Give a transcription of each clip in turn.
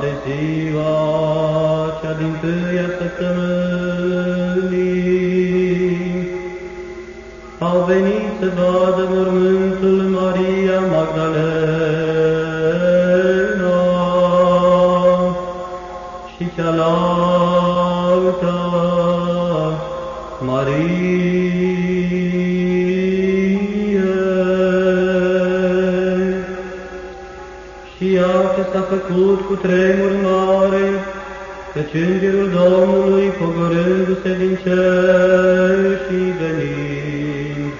de ziua cea din tâia săptămânii, au venit să vadă mormântul Maria Magdalena și cealaltă Marie. S-a făcut cu tremur mare, căci Îngerul Domnului, pogorându-se din cer și venind,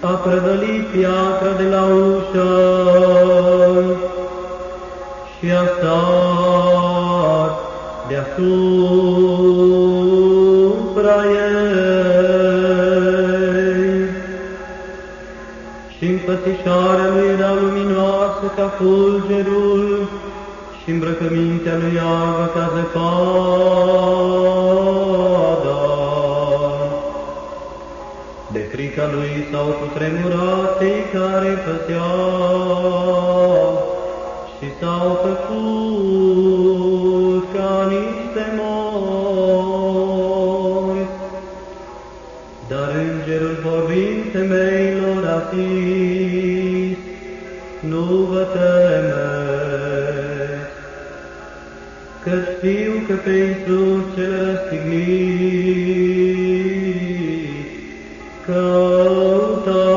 a prăvălit piatra de la ușă și a stat deasupra Și înfățișarea lui era luminoasă ca fulgerul și îmbrăcămintea lui albă ca zăpada. De frica lui s-au cutremurat cei care păzeau și s-au făcut ca niște morți. Dar îngerul vorbind femeilor a zis, nu vă temeți, că știu că pe Iisus cel răstignit căutați.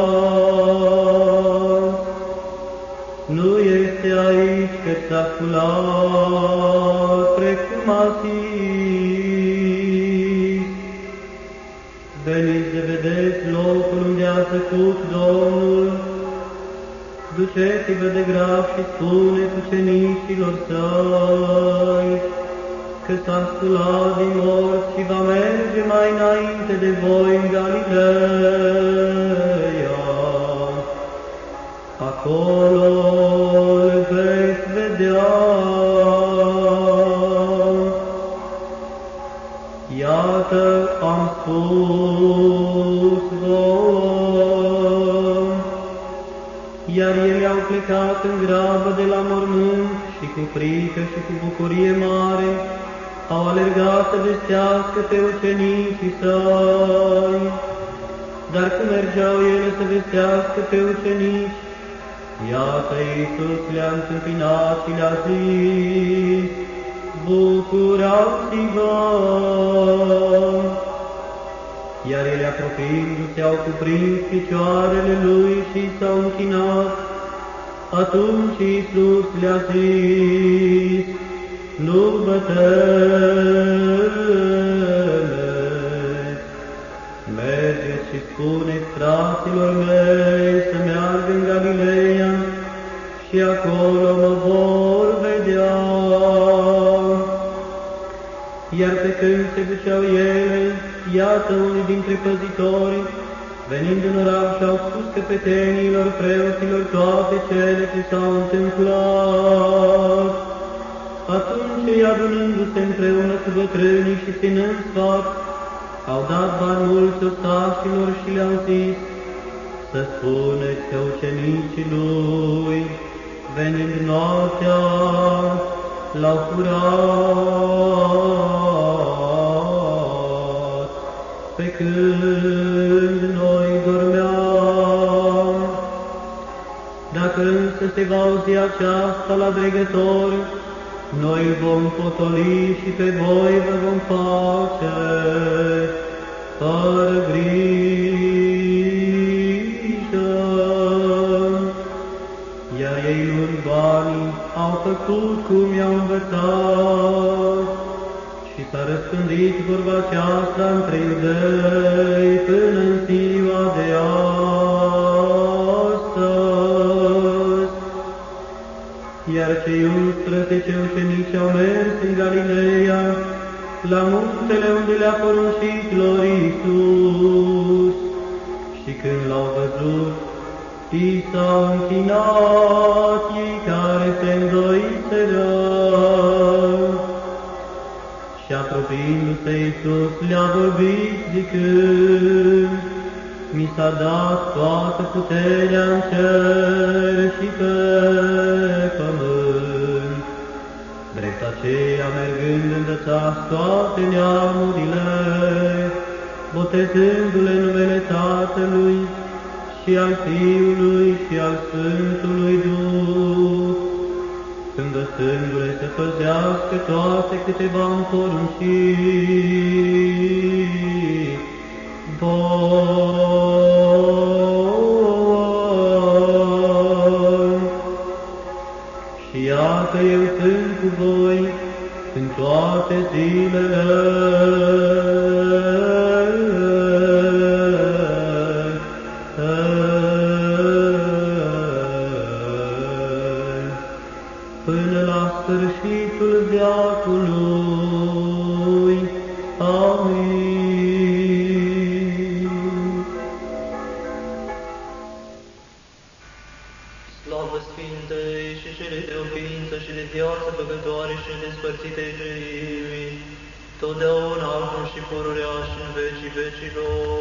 Nu este aici că s-a sculat precum a zis. Veniți de vedeți locul unde a tăcut Domnul, duceți-vă de grab și spuneți ucenicilor săi, că s-a sculat din morți și va merge mai înainte de voi în Galileea. Acolo îl veți vedea. Iată am spus plecat în grabă de la mormânt și cu frică și cu bucurie mare au alergat să vestească pe ucenicii săi. Dar când mergeau ele să vestească pe ucenici, iată Iisus le-a întâmpinat și le-a zis, Bucurați-vă! Iar ele apropiindu-se au cuprins picioarele lui și s-au închinat. Atunci Iisus le-a zis, nu vă temeți, mergeți și spuneți fraților mei să meargă în Galileea și acolo mă vor vedea. Iar pe când se duceau ele, iată unii dintre păzitori, venind în oraș, au spus căpetenilor, preoților toate cele ce s-au întâmplat. Atunci ei adunându-se împreună cu bătrânii și ținând sfat, au dat bani mulți ostașilor și le-au zis, să spuneți că ucenicii lui, venind noaptea, l-au furat, pe când Dacă însă se va auzi aceasta la dregător, noi vom potoli și pe voi vă vom face fără grijă. Iar ei luând banii au făcut cum i-au învățat și s-a răspândit vorba aceasta între iudei până în ziua de astăzi. Iar cei 11 ucenici au mers în Galileea, la muntele unde le-a poruncit lor Iisus. Și când l-au văzut, i s-au închinat ei care se îndoiseră. Și apropiindu-se Iisus le-a vorbit zicând, Mi s-a dat toată puterea în cer și pe pământ. Drept aceea, mergând, învățați toate neamurile, botezându-le numele Tatălui și al Fiului și al Sfântului Duh, învățându-le să păzească toate câte v-am poruncit. Bun. Și iată eu sunt cu voi în toate zilele pururea și în vecii vecilor.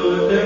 tu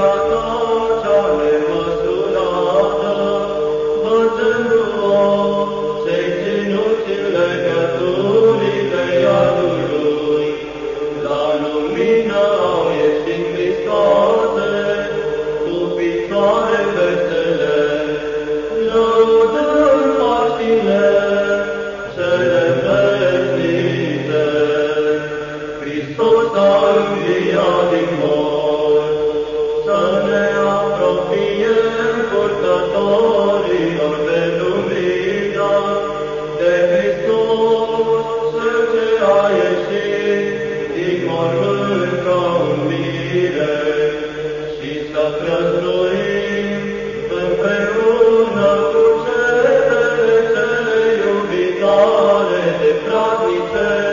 God. طائفان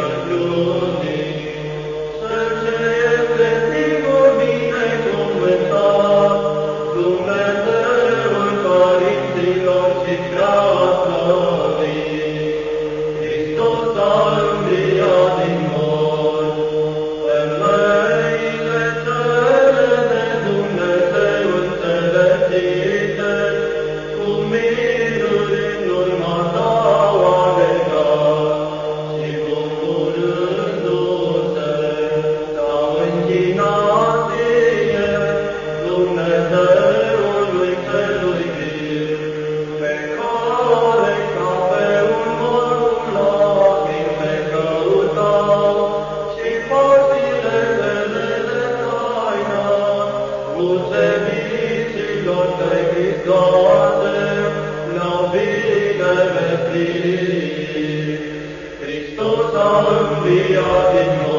Hallelujah. vinare never Hristos a înviat din